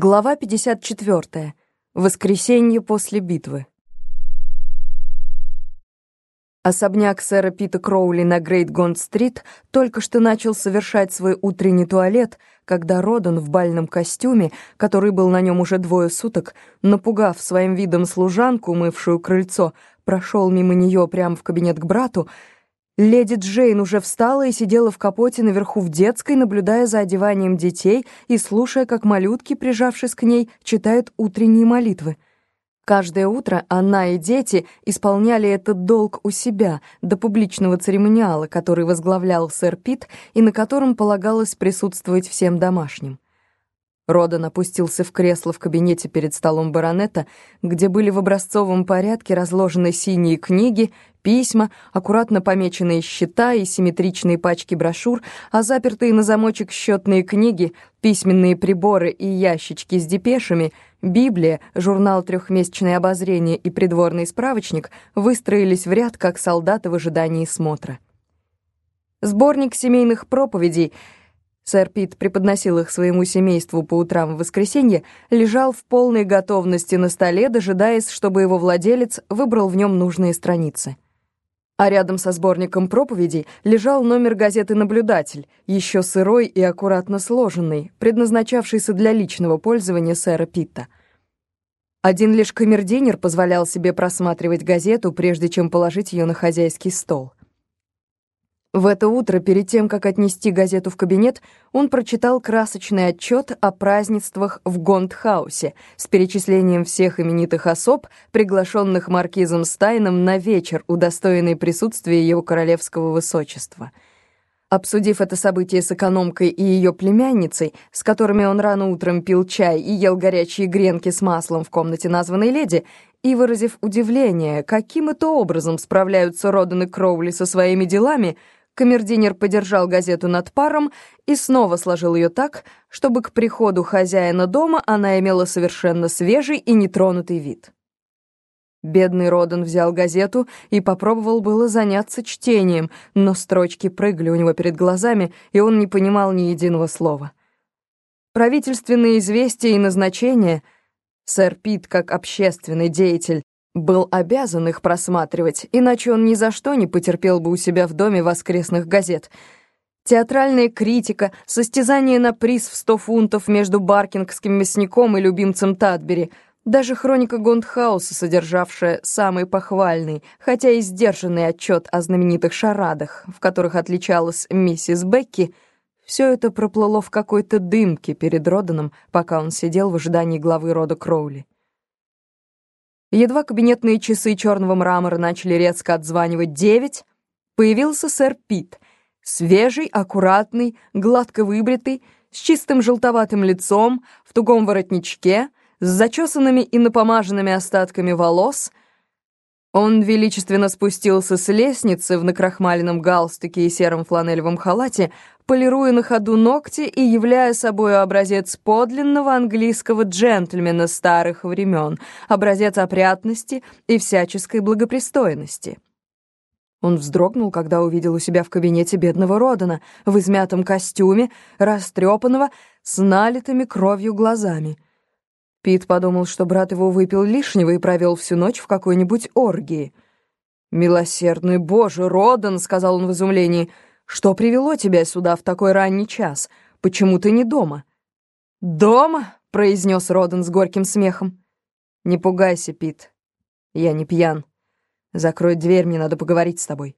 Глава 54. Воскресенье после битвы. Особняк сэра Пита Кроули на Грейт Гонд-стрит только что начал совершать свой утренний туалет, когда Родан в бальном костюме, который был на нем уже двое суток, напугав своим видом служанку, мывшую крыльцо, прошел мимо нее прямо в кабинет к брату, Леди Джейн уже встала и сидела в капоте наверху в детской, наблюдая за одеванием детей и слушая, как малютки, прижавшись к ней, читают утренние молитвы. Каждое утро она и дети исполняли этот долг у себя до публичного церемониала, который возглавлял сэр Пит и на котором полагалось присутствовать всем домашним. Родан опустился в кресло в кабинете перед столом баронета, где были в образцовом порядке разложены синие книги, письма, аккуратно помеченные счета и симметричные пачки брошюр, а запертые на замочек счетные книги, письменные приборы и ящички с депешами, Библия, журнал «Трехмесячное обозрение» и придворный справочник выстроились в ряд, как солдаты в ожидании смотра. Сборник семейных проповедей — Сэр Пит преподносил их своему семейству по утрам в воскресенье, лежал в полной готовности на столе, дожидаясь, чтобы его владелец выбрал в нем нужные страницы. А рядом со сборником проповедей лежал номер газеты «Наблюдатель», еще сырой и аккуратно сложенный, предназначавшийся для личного пользования сэра Питта. Один лишь камердинер позволял себе просматривать газету, прежде чем положить ее на хозяйский стол. В это утро, перед тем, как отнести газету в кабинет, он прочитал красочный отчет о празднествах в Гондхаусе с перечислением всех именитых особ, приглашенных маркизом Стайном на вечер, удостоенный присутствия его королевского высочества. Обсудив это событие с экономкой и ее племянницей, с которыми он рано утром пил чай и ел горячие гренки с маслом в комнате названной леди, и выразив удивление, каким это образом справляются Роден и Кроули со своими делами, Камердинер подержал газету над паром и снова сложил ее так, чтобы к приходу хозяина дома она имела совершенно свежий и нетронутый вид. Бедный Родан взял газету и попробовал было заняться чтением, но строчки прыгали у него перед глазами, и он не понимал ни единого слова. Правительственные известия и назначения — Сэр Пит, как общественный деятель, был обязан их просматривать, иначе он ни за что не потерпел бы у себя в доме воскресных газет. Театральная критика, состязание на приз в сто фунтов между баркингским мясником и любимцем Тадбери, даже хроника Гонт-Хауса, содержавшая самый похвальный, хотя и сдержанный отчет о знаменитых шарадах, в которых отличалась миссис Бекки, все это проплыло в какой-то дымке перед Роданом, пока он сидел в ожидании главы рода Кроули. Едва кабинетные часы черного мрамора начали резко отзванивать девять, появился сэр Пит, свежий, аккуратный, гладко выбритый, с чистым желтоватым лицом, в тугом воротничке, с зачесанными и напомаженными остатками волос. Он величественно спустился с лестницы в накрахмаленном галстуке и сером фланелевом халате, полируя на ходу ногти и являя собой образец подлинного английского джентльмена старых времен, образец опрятности и всяческой благопристойности. Он вздрогнул, когда увидел у себя в кабинете бедного Родана в измятом костюме, растрепанного, с налитыми кровью глазами. Пит подумал, что брат его выпил лишнего и провел всю ночь в какой-нибудь оргии. «Милосердный Боже, Родан!» — сказал он в изумлении — что привело тебя сюда в такой ранний час? Почему ты не дома?» «Дома?» — произнес Роден с горьким смехом. «Не пугайся, Пит. Я не пьян. Закрой дверь, мне надо поговорить с тобой».